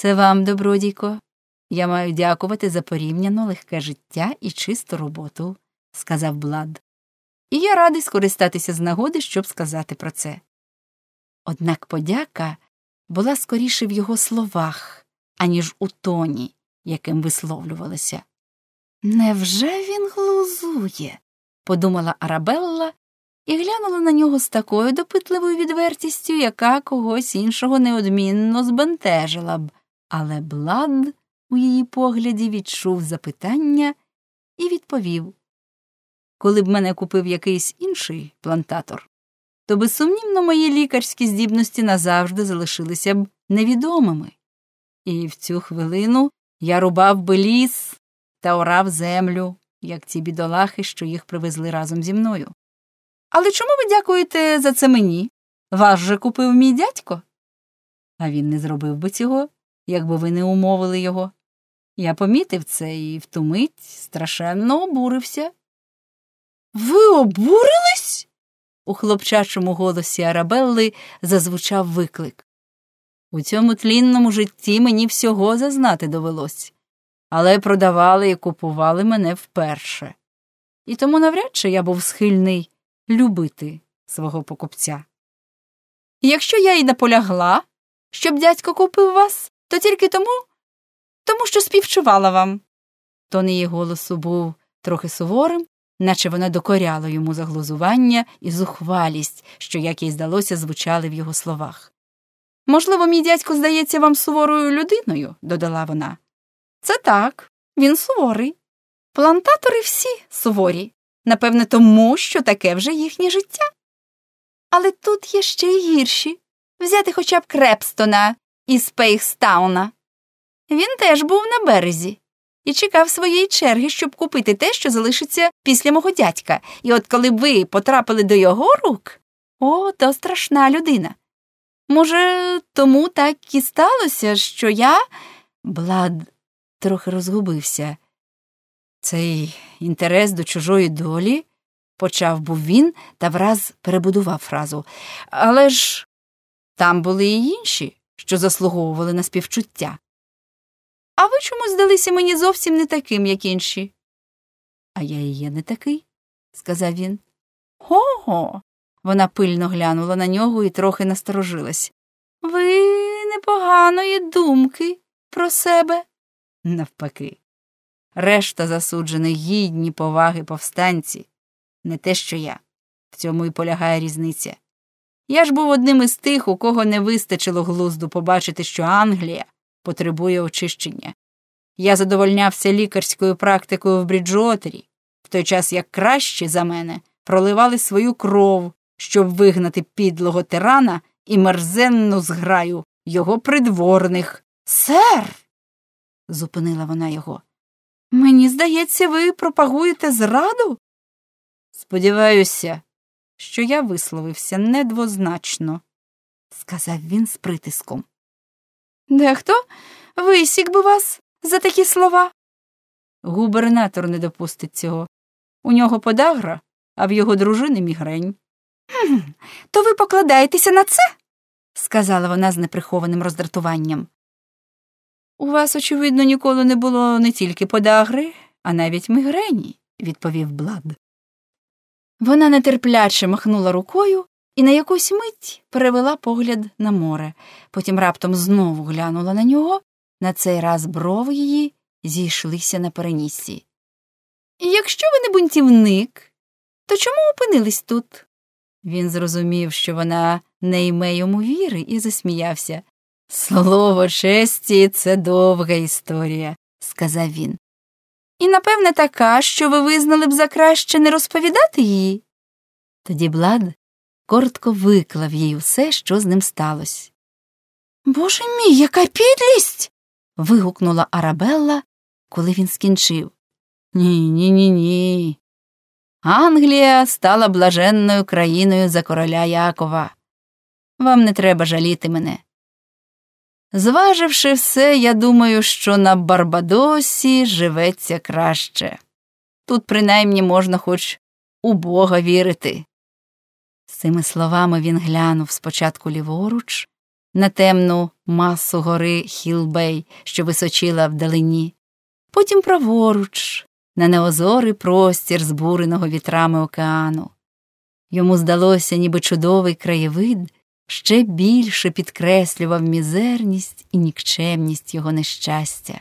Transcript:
Це вам, добродійко. Я маю дякувати за порівняно легке життя і чисту роботу, сказав Блад. І я радий скористатися з нагоди, щоб сказати про це. Однак подяка була скоріше в його словах, аніж у тоні, яким висловлювалося. Невже він глузує? подумала Арабелла і глянула на нього з такою допитливою відвертістю, яка когось іншого неодмінно збентежила б, але Блад у її погляді відчув запитання і відповів Коли б мене купив якийсь інший плантатор, то безсумнівно мої лікарські здібності назавжди залишилися б невідомими. І в цю хвилину я рубав би ліс та орав землю, як ті бідолахи, що їх привезли разом зі мною. Але чому ви дякуєте за це мені? Вас же купив мій дядько? А він не зробив би цього, якби ви не умовили його. Я помітив це і в ту мить страшенно обурився. Ви обурились? У хлопчачому голосі Арабелли зазвучав виклик. У цьому тлінному житті мені всього зазнати довелось, але продавали і купували мене вперше. І тому навряд чи я був схильний любити свого покупця. Якщо я й наполягла, щоб дядько купив вас, то тільки тому, тому що співчувала вам. Тон її голосу був трохи суворим, наче вона докоряла йому заглузування і зухвалість, що, як їй здалося, звучали в його словах. Можливо, мій дядько здається вам суворою людиною, додала вона. Це так, він суворий. Плантатори всі суворі, напевне, тому, що таке вже їхнє життя. Але тут є ще й гірші взяти хоча б Крепстона із Пейхстауна. Він теж був на березі і чекав своєї черги, щоб купити те, що залишиться після мого дядька. І от коли ви потрапили до його рук, о, то страшна людина. Може, тому так і сталося, що я. Блад трохи розгубився. Цей інтерес до чужої долі, почав був він та враз перебудував фразу. Але ж там були і інші, що заслуговували на співчуття. А ви чомусь здалися мені зовсім не таким, як інші. А я і є не такий, сказав він. Го. Вона пильно глянула на нього і трохи насторожилась. Ви непоганої думки про себе. Навпаки. Решта засуджених гідні поваги повстанці, не те, що я. В цьому і полягає різниця. Я ж був одним із тих, у кого не вистачило глузду побачити, що Англія потребує очищення. Я задовольнявся лікарською практикою в Бріджотері, в той час як кращі за мене проливали свою кров, щоб вигнати підлого тирана і мерзенну зграю його придворних. Сер. зупинила вона його. Мені здається, ви пропагуєте зраду? Сподіваюся, що я висловився недвозначно, сказав він з притиском. Дехто висік би вас за такі слова. Губернатор не допустить цього. У нього подагра, а в його дружини мігрень. «Хм, То ви покладаєтеся на це? сказала вона з неприхованим роздратуванням. У вас, очевидно, ніколи не було не тільки подагри, а навіть мігрені, відповів Блад. Вона нетерпляче махнула рукою і на якусь мить перевела погляд на море, потім раптом знову глянула на нього, на цей раз брови її зійшлися на переніссі. Якщо ви не бунтівник, то чому опинились тут? Він зрозумів, що вона не йме йому віри, і засміявся. Слово честі, це довга історія, сказав він. І, напевне, така, що ви визнали б за краще не розповідати її. Тоді Блад коротко виклав їй усе, що з ним сталося. Боже мій, яка підлість. вигукнула Арабелла, коли він скінчив. Ні, ні, ні, ні. Англія стала блаженною країною за короля Якова. Вам не треба жаліти мене. Зваживши все, я думаю, що на Барбадосі живеться краще. Тут принаймні можна хоч у Бога вірити. З цими словами він глянув спочатку ліворуч, на темну масу гори Хілбей, що височила вдалині, потім праворуч, на неозорий простір збуреного вітрами океану. Йому здалося, ніби чудовий краєвид ще більше підкреслював мізерність і нікчемність його нещастя.